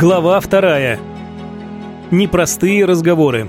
Глава вторая. Непростые разговоры.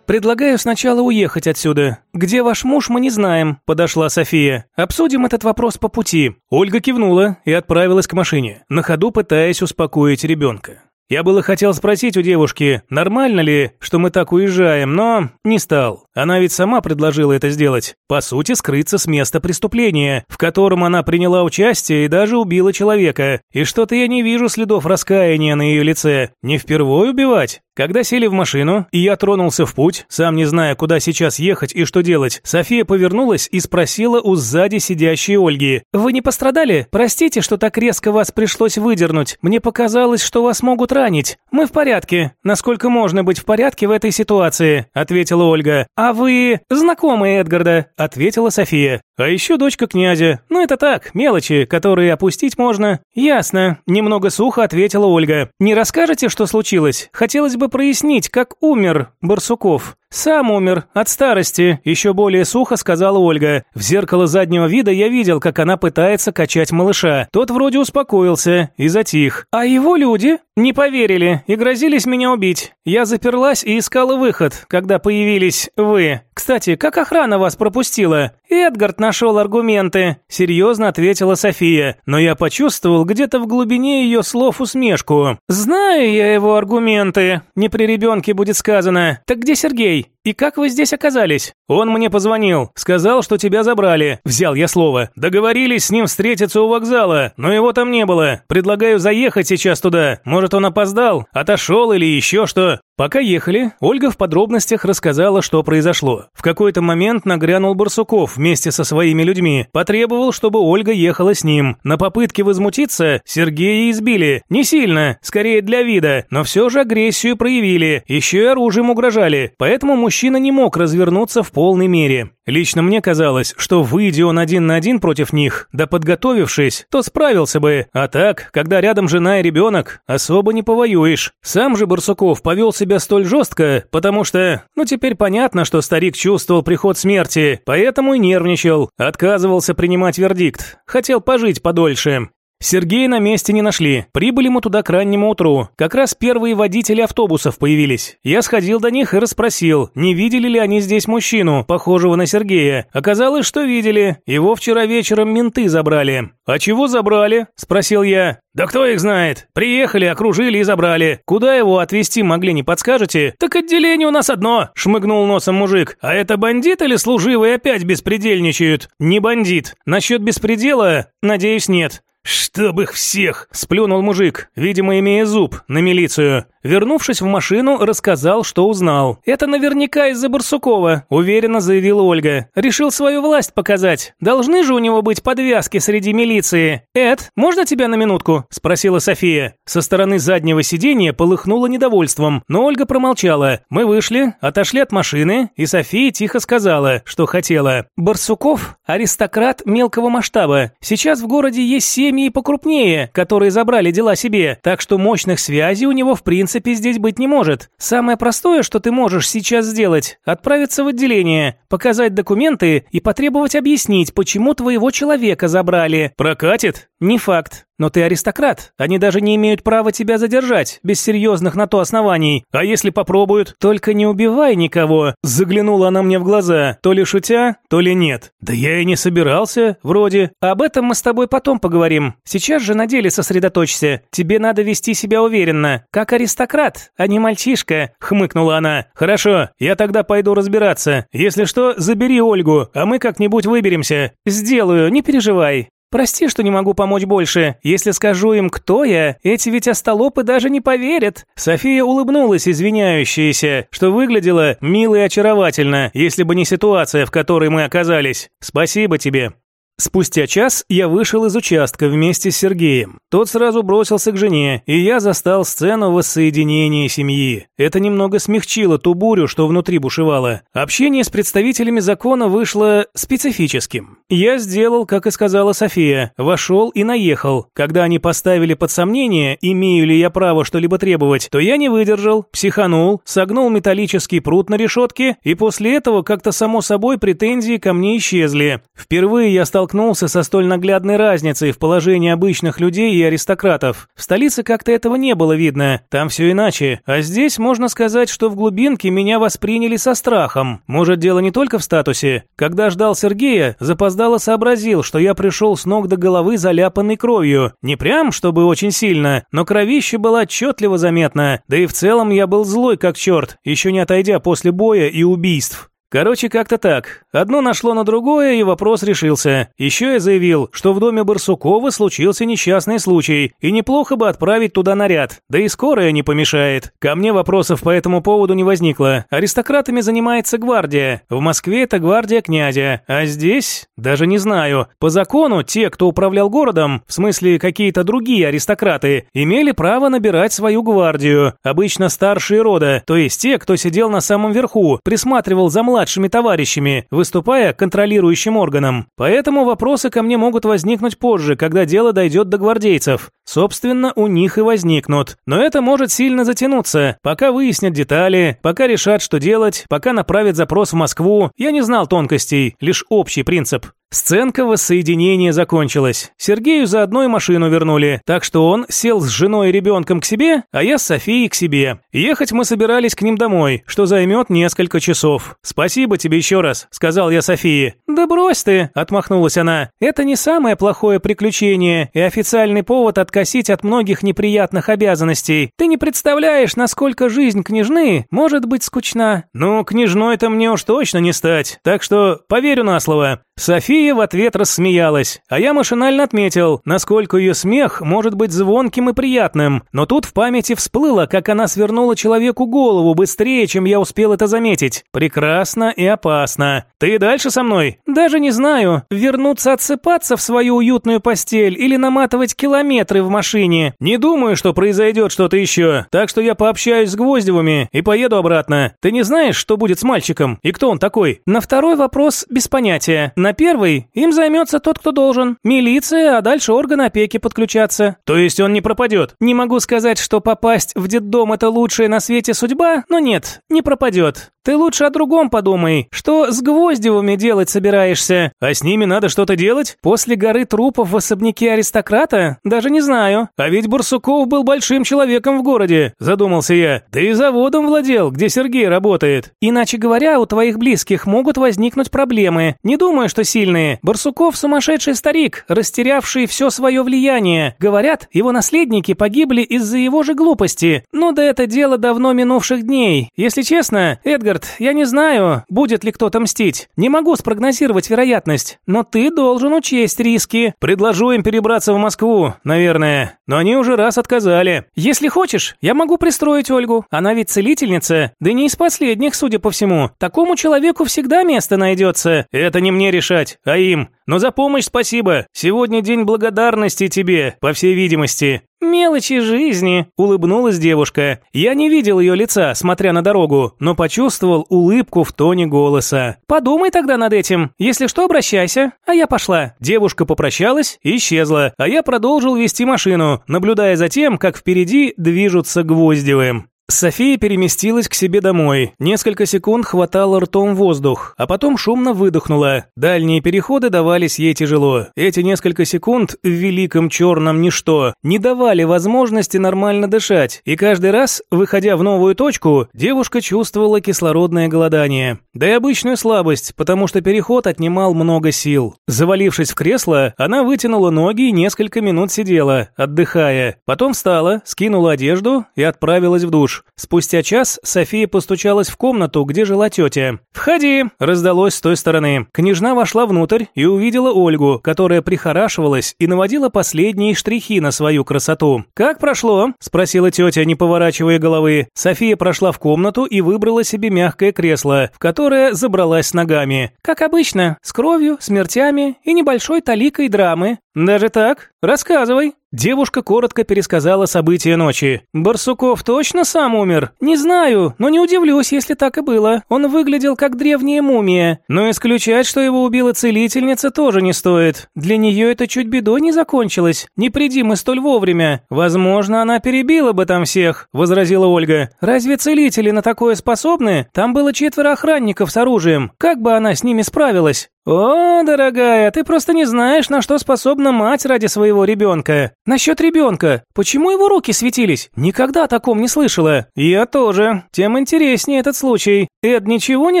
«Предлагаю сначала уехать отсюда. Где ваш муж, мы не знаем», – подошла София. «Обсудим этот вопрос по пути». Ольга кивнула и отправилась к машине, на ходу пытаясь успокоить ребенка. Я было хотел спросить у девушки, нормально ли, что мы так уезжаем, но не стал. Она ведь сама предложила это сделать. По сути, скрыться с места преступления, в котором она приняла участие и даже убила человека. И что-то я не вижу следов раскаяния на ее лице. Не впервые убивать? Когда сели в машину, и я тронулся в путь, сам не зная, куда сейчас ехать и что делать, София повернулась и спросила у сзади сидящей Ольги. «Вы не пострадали? Простите, что так резко вас пришлось выдернуть. Мне показалось, что вас могут ранить. Мы в порядке. Насколько можно быть в порядке в этой ситуации?» – ответила Ольга. «А вы знакомы Эдгарда?» – ответила София. «А еще дочка князя. Ну это так, мелочи, которые опустить можно». «Ясно», – немного сухо ответила Ольга. «Не расскажете, что случилось? Хотелось бы прояснить, как умер Барсуков. «Сам умер. От старости», – еще более сухо сказала Ольга. В зеркало заднего вида я видел, как она пытается качать малыша. Тот вроде успокоился и затих. А его люди не поверили и грозились меня убить. Я заперлась и искала выход, когда появились вы. Кстати, как охрана вас пропустила? Эдгард нашел аргументы, серьезно ответила София. Но я почувствовал где-то в глубине ее слов усмешку. Знаю я его аргументы. Не при ребенке будет сказано. Так где Сергей? Hey И как вы здесь оказались? Он мне позвонил, сказал, что тебя забрали. Взял я слово. Договорились с ним встретиться у вокзала, но его там не было. Предлагаю заехать сейчас туда. Может, он опоздал, отошел или еще что. Пока ехали, Ольга в подробностях рассказала, что произошло. В какой-то момент нагрянул Барсуков вместе со своими людьми. Потребовал, чтобы Ольга ехала с ним. На попытке возмутиться Сергея избили. Не сильно, скорее для вида, но все же агрессию проявили. Еще и оружием угрожали. Поэтому мужчина не мог развернуться в полной мере. Лично мне казалось, что выйди он один на один против них, да подготовившись, то справился бы. А так, когда рядом жена и ребенок, особо не повоюешь. Сам же Барсуков повел себя столь жестко, потому что, ну теперь понятно, что старик чувствовал приход смерти, поэтому и нервничал, отказывался принимать вердикт, хотел пожить подольше. Сергея на месте не нашли. Прибыли мы туда к раннему утру. Как раз первые водители автобусов появились. Я сходил до них и расспросил, не видели ли они здесь мужчину, похожего на Сергея. Оказалось, что видели. Его вчера вечером менты забрали. «А чего забрали?» – спросил я. «Да кто их знает? Приехали, окружили и забрали. Куда его отвезти могли, не подскажете?» «Так отделение у нас одно», – шмыгнул носом мужик. «А это бандит или служивый опять беспредельничают?» «Не бандит. Насчет беспредела, надеюсь, нет. «Чтоб их всех!» – сплюнул мужик, видимо, имея зуб, на милицию. Вернувшись в машину, рассказал, что узнал. «Это наверняка из-за Барсукова», – уверенно заявила Ольга. «Решил свою власть показать. Должны же у него быть подвязки среди милиции. Эд, можно тебя на минутку?» – спросила София. Со стороны заднего сиденья полыхнуло недовольством, но Ольга промолчала. Мы вышли, отошли от машины, и София тихо сказала, что хотела. «Барсуков – аристократ мелкого масштаба. Сейчас в городе есть семьи покрупнее, которые забрали дела себе, так что мощных связей у него в принципе принципе здесь быть не может. Самое простое, что ты можешь сейчас сделать – отправиться в отделение, показать документы и потребовать объяснить, почему твоего человека забрали. Прокатит? Не факт. Но ты аристократ. Они даже не имеют права тебя задержать, без серьезных на то оснований. А если попробуют? Только не убивай никого. Заглянула она мне в глаза, то ли шутя, то ли нет. Да я и не собирался, вроде. Об этом мы с тобой потом поговорим. Сейчас же на деле сосредоточься. Тебе надо вести себя уверенно, как аристократ, а не мальчишка, хмыкнула она. Хорошо, я тогда пойду разбираться. Если что, забери Ольгу, а мы как-нибудь выберемся. Сделаю, не переживай. Прости, что не могу помочь больше. Если скажу им, кто я, эти ведь остолопы даже не поверят». София улыбнулась, извиняющаяся, что выглядела мило и очаровательно, если бы не ситуация, в которой мы оказались. «Спасибо тебе». Спустя час я вышел из участка вместе с Сергеем. Тот сразу бросился к жене, и я застал сцену воссоединения семьи. Это немного смягчило ту бурю, что внутри бушевало. Общение с представителями закона вышло специфическим. Я сделал, как и сказала София, вошел и наехал. Когда они поставили под сомнение, имею ли я право что-либо требовать, то я не выдержал, психанул, согнул металлический прут на решетке, и после этого как-то само собой претензии ко мне исчезли. Впервые я стал столкнулся со столь наглядной разницей в положении обычных людей и аристократов. В столице как-то этого не было видно, там все иначе. А здесь можно сказать, что в глубинке меня восприняли со страхом. Может, дело не только в статусе. Когда ждал Сергея, запоздало сообразил, что я пришел с ног до головы заляпанной кровью. Не прям, чтобы очень сильно, но кровище было отчетливо заметно. Да и в целом я был злой как черт, еще не отойдя после боя и убийств. Короче, как-то так. Одно нашло на другое, и вопрос решился. Еще я заявил, что в доме Барсукова случился несчастный случай, и неплохо бы отправить туда наряд. Да и скорая не помешает. Ко мне вопросов по этому поводу не возникло. Аристократами занимается гвардия. В Москве это гвардия князя. А здесь? Даже не знаю. По закону, те, кто управлял городом, в смысле какие-то другие аристократы, имели право набирать свою гвардию. Обычно старшие рода, то есть те, кто сидел на самом верху, присматривал за младшими младшими товарищами, выступая контролирующим органом. Поэтому вопросы ко мне могут возникнуть позже, когда дело дойдет до гвардейцев. Собственно, у них и возникнут. Но это может сильно затянуться. Пока выяснят детали, пока решат, что делать, пока направят запрос в Москву, я не знал тонкостей, лишь общий принцип. Сценка воссоединения закончилась. Сергею за одной машину вернули, так что он сел с женой и ребенком к себе, а я с Софией к себе. Ехать мы собирались к ним домой, что займет несколько часов. «Спасибо тебе еще раз», — сказал я Софии. «Да брось ты», — отмахнулась она. «Это не самое плохое приключение и официальный повод откосить от многих неприятных обязанностей. Ты не представляешь, насколько жизнь княжны может быть скучна». «Ну, княжной-то мне уж точно не стать, так что поверю на слово». София в ответ рассмеялась, а я машинально отметил, насколько ее смех может быть звонким и приятным, но тут в памяти всплыло, как она свернула человеку голову быстрее, чем я успел это заметить. Прекрасно и опасно. Ты дальше со мной? Даже не знаю, вернуться отсыпаться в свою уютную постель или наматывать километры в машине. Не думаю, что произойдет что-то еще, так что я пообщаюсь с Гвоздевыми и поеду обратно. Ты не знаешь, что будет с мальчиком и кто он такой? На второй вопрос без понятия. На на первый им займется тот, кто должен. Милиция, а дальше органы опеки подключаться. То есть он не пропадет? Не могу сказать, что попасть в детдом это лучшая на свете судьба, но нет, не пропадет. Ты лучше о другом подумай. Что с Гвоздевыми делать собираешься? А с ними надо что-то делать? После горы трупов в особняке аристократа? Даже не знаю. А ведь Бурсуков был большим человеком в городе, задумался я. Да и заводом владел, где Сергей работает. Иначе говоря, у твоих близких могут возникнуть проблемы. Не думаю, что сильные. Барсуков сумасшедший старик, растерявший все свое влияние. Говорят, его наследники погибли из-за его же глупости. Ну да это дело давно минувших дней. Если честно, Эдгар Эдгард, я не знаю, будет ли кто-то мстить. Не могу спрогнозировать вероятность, но ты должен учесть риски. Предложу им перебраться в Москву, наверное, но они уже раз отказали. Если хочешь, я могу пристроить Ольгу. Она ведь целительница, да не из последних, судя по всему. Такому человеку всегда место найдется. Это не мне решать, а им. Но за помощь спасибо. Сегодня день благодарности тебе, по всей видимости. «Мелочи жизни», – улыбнулась девушка. Я не видел ее лица, смотря на дорогу, но почувствовал улыбку в тоне голоса. «Подумай тогда над этим. Если что, обращайся. А я пошла». Девушка попрощалась и исчезла, а я продолжил вести машину, наблюдая за тем, как впереди движутся Гвоздевым. София переместилась к себе домой. Несколько секунд хватало ртом воздух, а потом шумно выдохнула. Дальние переходы давались ей тяжело. Эти несколько секунд в великом черном ничто не давали возможности нормально дышать, и каждый раз, выходя в новую точку, девушка чувствовала кислородное голодание. Да и обычную слабость, потому что переход отнимал много сил. Завалившись в кресло, она вытянула ноги и несколько минут сидела, отдыхая. Потом встала, скинула одежду и отправилась в Спустя час София постучалась в комнату, где жила тетя. «Входи!» – раздалось с той стороны. Княжна вошла внутрь и увидела Ольгу, которая прихорашивалась и наводила последние штрихи на свою красоту. «Как прошло?» – спросила тетя, не поворачивая головы. София прошла в комнату и выбрала себе мягкое кресло, в которое забралась ногами. «Как обычно, с кровью, смертями и небольшой таликой драмы. Даже так? Рассказывай!» Девушка коротко пересказала события ночи. «Барсуков точно сам умер? Не знаю, но не удивлюсь, если так и было. Он выглядел как древняя мумия. Но исключать, что его убила целительница, тоже не стоит. Для нее это чуть бедой не закончилось. Не приди мы столь вовремя. Возможно, она перебила бы там всех», – возразила Ольга. «Разве целители на такое способны? Там было четверо охранников с оружием. Как бы она с ними справилась?» «О, дорогая, ты просто не знаешь, на что способна мать ради своего ребенка. Насчет ребенка. Почему его руки светились? Никогда о таком не слышала. Я тоже. Тем интереснее этот случай. Эд ничего не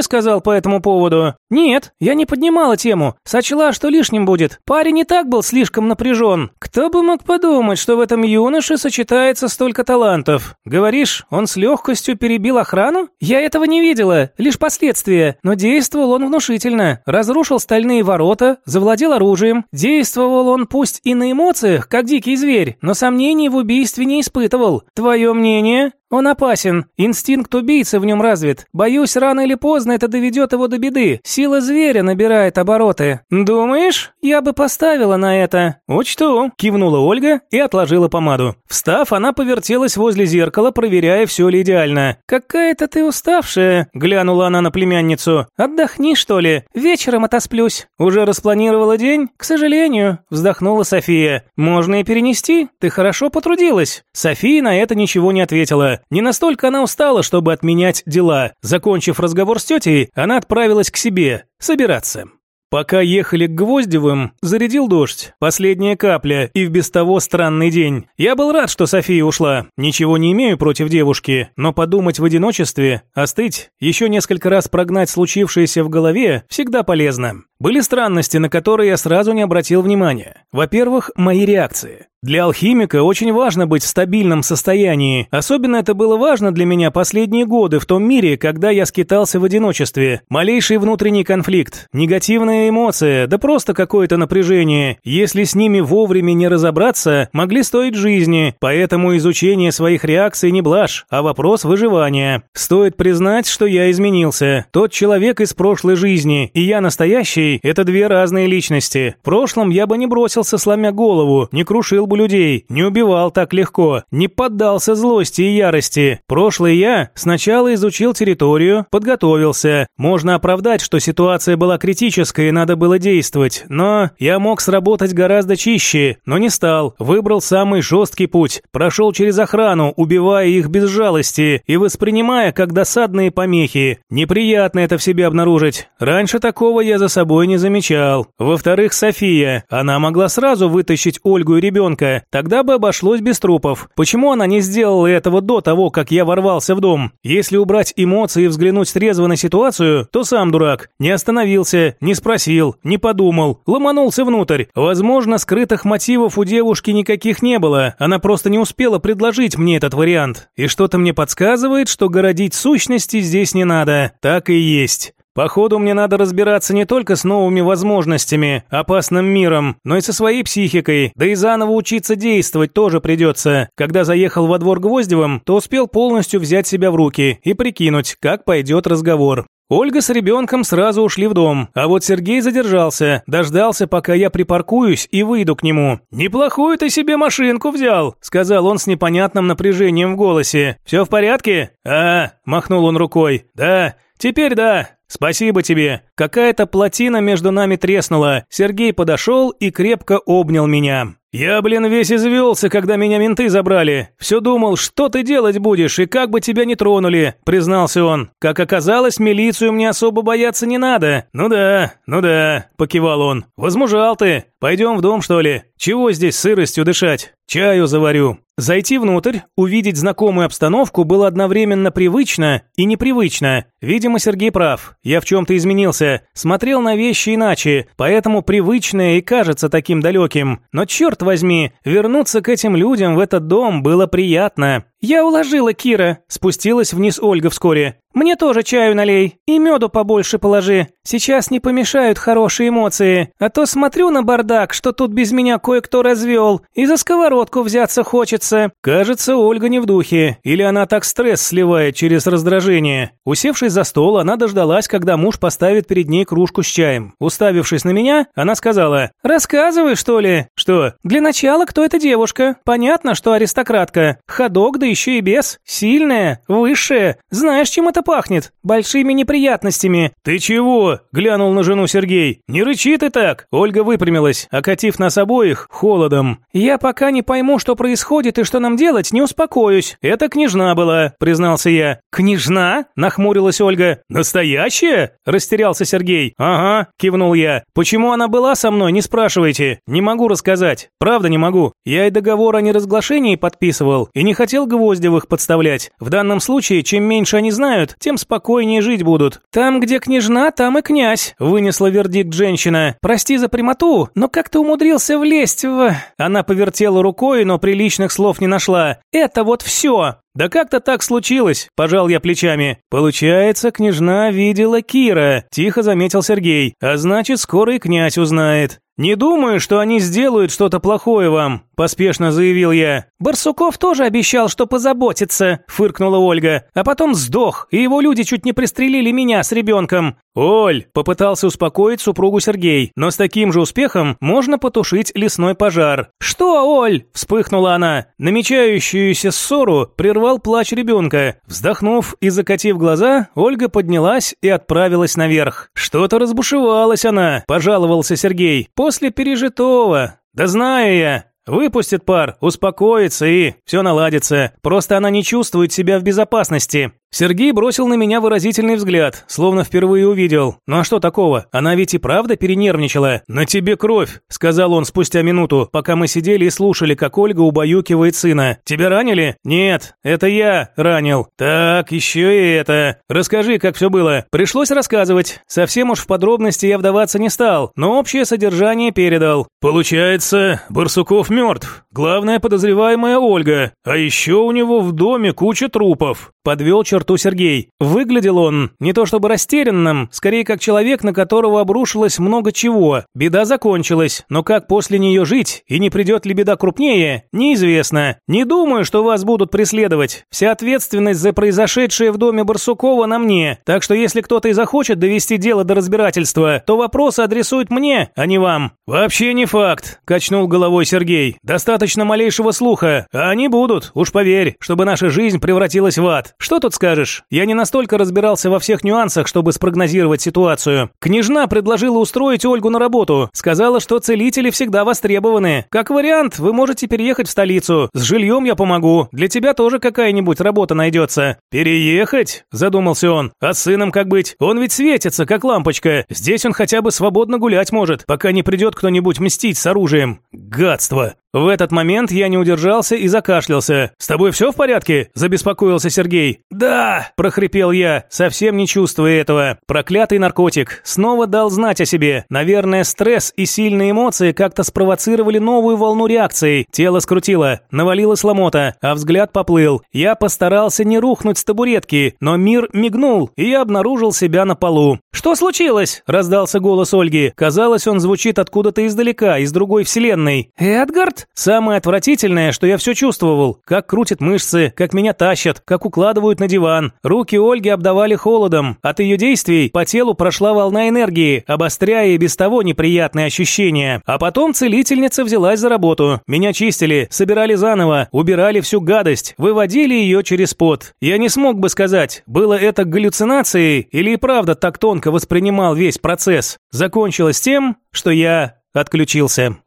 сказал по этому поводу? Нет, я не поднимала тему. Сочла, что лишним будет. Парень не так был слишком напряжен. Кто бы мог подумать, что в этом юноше сочетается столько талантов? Говоришь, он с легкостью перебил охрану? Я этого не видела, лишь последствия. Но действовал он внушительно. Разрушил стальные ворота, завладел оружием. Действовал он пусть и на эмоциях, как дикий зверь, но сомнений в убийстве не испытывал. Твое мнение? Он опасен. Инстинкт убийцы в нем развит. Боюсь, рано или поздно это доведет его до беды. Сила зверя набирает обороты. Думаешь? Я бы поставила на это. Учту. Кивнула Ольга и отложила помаду. Встав, она повертелась возле зеркала, проверяя, все ли идеально. Какая-то ты уставшая. Глянула она на племянницу. Отдохни, что ли. Вечером отосплюсь. Уже распланировала день? К сожалению. Вздохнула София. Можно и перенести. Ты хорошо потрудилась. София на это ничего не ответила. Не настолько она устала, чтобы отменять дела. Закончив разговор с тетей, она отправилась к себе собираться. Пока ехали к Гвоздевым, зарядил дождь. Последняя капля и в без того странный день. Я был рад, что София ушла. Ничего не имею против девушки, но подумать в одиночестве, остыть, еще несколько раз прогнать случившееся в голове всегда полезно. Были странности, на которые я сразу не обратил внимания. Во-первых, мои реакции. Для алхимика очень важно быть в стабильном состоянии. Особенно это было важно для меня последние годы в том мире, когда я скитался в одиночестве. Малейший внутренний конфликт, негативная эмоция, да просто какое-то напряжение. Если с ними вовремя не разобраться, могли стоить жизни. Поэтому изучение своих реакций не блажь, а вопрос выживания. Стоит признать, что я изменился. Тот человек из прошлой жизни и я настоящий – это две разные личности. В прошлом я бы не бросился, сломя голову, не крушил бы людей, не убивал так легко, не поддался злости и ярости. Прошлый я сначала изучил территорию, подготовился. Можно оправдать, что ситуация была критической и надо было действовать, но я мог сработать гораздо чище, но не стал. Выбрал самый жесткий путь, прошел через охрану, убивая их без жалости и воспринимая как досадные помехи. Неприятно это в себе обнаружить. Раньше такого я за собой не замечал. Во-вторых, София. Она могла сразу вытащить Ольгу и ребенка, ребенка, тогда бы обошлось без трупов. Почему она не сделала этого до того, как я ворвался в дом? Если убрать эмоции и взглянуть трезво на ситуацию, то сам дурак. Не остановился, не спросил, не подумал, ломанулся внутрь. Возможно, скрытых мотивов у девушки никаких не было, она просто не успела предложить мне этот вариант. И что-то мне подсказывает, что городить сущности здесь не надо. Так и есть. Походу, мне надо разбираться не только с новыми возможностями, опасным миром, но и со своей психикой, да и заново учиться действовать тоже придется. Когда заехал во двор Гвоздевым, то успел полностью взять себя в руки и прикинуть, как пойдет разговор. Ольга с ребенком сразу ушли в дом, а вот Сергей задержался, дождался, пока я припаркуюсь и выйду к нему. «Неплохую ты себе машинку взял», — сказал он с непонятным напряжением в голосе. «Все в порядке?» «А», — махнул он рукой. «Да, теперь да, «Спасибо тебе. Какая-то плотина между нами треснула. Сергей подошел и крепко обнял меня. «Я, блин, весь извелся, когда меня менты забрали. Все думал, что ты делать будешь и как бы тебя не тронули», – признался он. «Как оказалось, милицию мне особо бояться не надо». «Ну да, ну да», – покивал он. «Возмужал ты. Пойдем в дом, что ли? Чего здесь сыростью дышать? Чаю заварю». Зайти внутрь, увидеть знакомую обстановку было одновременно привычно и непривычно. Видимо, Сергей прав. Я в чем-то изменился. Смотрел на вещи иначе, поэтому привычное и кажется таким далеким. Но черт возьми, вернуться к этим людям в этот дом было приятно. «Я уложила Кира», – спустилась вниз Ольга вскоре. «Мне тоже чаю налей и меду побольше положи. Сейчас не помешают хорошие эмоции. А то смотрю на бардак, что тут без меня кое-кто развел, и за сковородку взяться хочется». Кажется, Ольга не в духе, или она так стресс сливает через раздражение. Усевшись за стол, она дождалась, когда муж поставит перед ней кружку с чаем. Уставившись на меня, она сказала, «Рассказывай, что ли?» «Что?» «Для начала, кто эта девушка? Понятно, что аристократка. Ходок, да еще и без. Сильная, высшая. Знаешь, чем это пахнет? Большими неприятностями. Ты чего? Глянул на жену Сергей. Не рычи ты так. Ольга выпрямилась, окатив нас обоих холодом. Я пока не пойму, что происходит и что нам делать, не успокоюсь. Это княжна была, признался я. Княжна? Нахмурилась удивилась Ольга. «Настоящая?» – растерялся Сергей. «Ага», – кивнул я. «Почему она была со мной, не спрашивайте. Не могу рассказать. Правда не могу. Я и договор о неразглашении подписывал, и не хотел Гвоздевых подставлять. В данном случае, чем меньше они знают, тем спокойнее жить будут. Там, где княжна, там и князь», – вынесла вердикт женщина. «Прости за прямоту, но как ты умудрился влезть в...» Она повертела рукой, но приличных слов не нашла. «Это вот все. «Да как-то так случилось», – пожал я плечами. «Получается, княжна видела Кира», – тихо заметил Сергей. «А значит, скоро и князь узнает». «Не думаю, что они сделают что-то плохое вам», – поспешно заявил я. «Барсуков тоже обещал, что позаботится», – фыркнула Ольга. «А потом сдох, и его люди чуть не пристрелили меня с ребенком». «Оль», – попытался успокоить супругу Сергей, но с таким же успехом можно потушить лесной пожар. «Что, Оль?» – вспыхнула она. Намечающуюся ссору прервал плач ребенка. Вздохнув и закатив глаза, Ольга поднялась и отправилась наверх. «Что-то разбушевалась она», – пожаловался Сергей. После пережитого. Да знаю я. Выпустит пар, успокоится и все наладится. Просто она не чувствует себя в безопасности. Сергей бросил на меня выразительный взгляд, словно впервые увидел. «Ну а что такого? Она ведь и правда перенервничала. На тебе кровь», – сказал он спустя минуту, пока мы сидели и слушали, как Ольга убаюкивает сына. «Тебя ранили?» «Нет, это я ранил». «Так, еще и это. Расскажи, как все было». Пришлось рассказывать. Совсем уж в подробности я вдаваться не стал, но общее содержание передал. «Получается, Барсуков мертв. Главная подозреваемая Ольга. А еще у него в доме куча трупов». Подвел черту Сергей. Выглядел он не то чтобы растерянным, скорее как человек, на которого обрушилось много чего. Беда закончилась, но как после нее жить и не придет ли беда крупнее, неизвестно. Не думаю, что вас будут преследовать. Вся ответственность за произошедшее в доме Барсукова на мне. Так что если кто-то и захочет довести дело до разбирательства, то вопросы адресуют мне, а не вам. Вообще не факт, качнул головой Сергей. Достаточно малейшего слуха, а они будут, уж поверь, чтобы наша жизнь превратилась в ад. Что тут скажешь? Я не настолько разбирался во всех нюансах, чтобы спрогнозировать ситуацию. Княжна предложила устроить Ольгу на работу. Сказала, что целители всегда востребованы. Как вариант, вы можете переехать в столицу. С жильем я помогу. Для тебя тоже какая-нибудь работа найдется. Переехать? Задумался он. А с сыном как быть? Он ведь светится, как лампочка. Здесь он хотя бы свободно гулять может, пока не придет кто-нибудь мстить с оружием. Гадство. В этот момент я не удержался и закашлялся. «С тобой все в порядке?» – забеспокоился Сергей. «Да!» – прохрипел я, совсем не чувствуя этого. Проклятый наркотик. Снова дал знать о себе. Наверное, стресс и сильные эмоции как-то спровоцировали новую волну реакций. Тело скрутило, навалилась ломота, а взгляд поплыл. Я постарался не рухнуть с табуретки, но мир мигнул, и я обнаружил себя на полу. «Что случилось?» – раздался голос Ольги. Казалось, он звучит откуда-то издалека, из другой вселенной. «Эдгард?» Самое отвратительное, что я все чувствовал. Как крутят мышцы, как меня тащат, как укладывают на диван. Руки Ольги обдавали холодом. От ее действий по телу прошла волна энергии, обостряя и без того неприятные ощущения. А потом целительница взялась за работу. Меня чистили, собирали заново, убирали всю гадость, выводили ее через пот. Я не смог бы сказать, было это галлюцинацией или и правда так тонко воспринимал весь процесс. Закончилось тем, что я отключился.